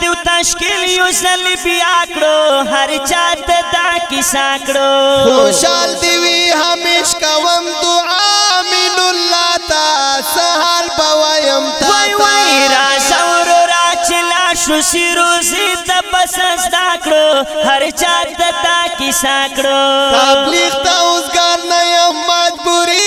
دیو تشکیل یو زل بیا کړو هر چا ته دا کیسا کړو خوشال دی وی همیش کوم دعا امین الله تا سهال بوایم تا وای وای راز اور را چلا شو سی روزی ته پس زدا کړو هر چا ته دا کیسا کړو تبلیغ ته اوسګار نه یم مجبوری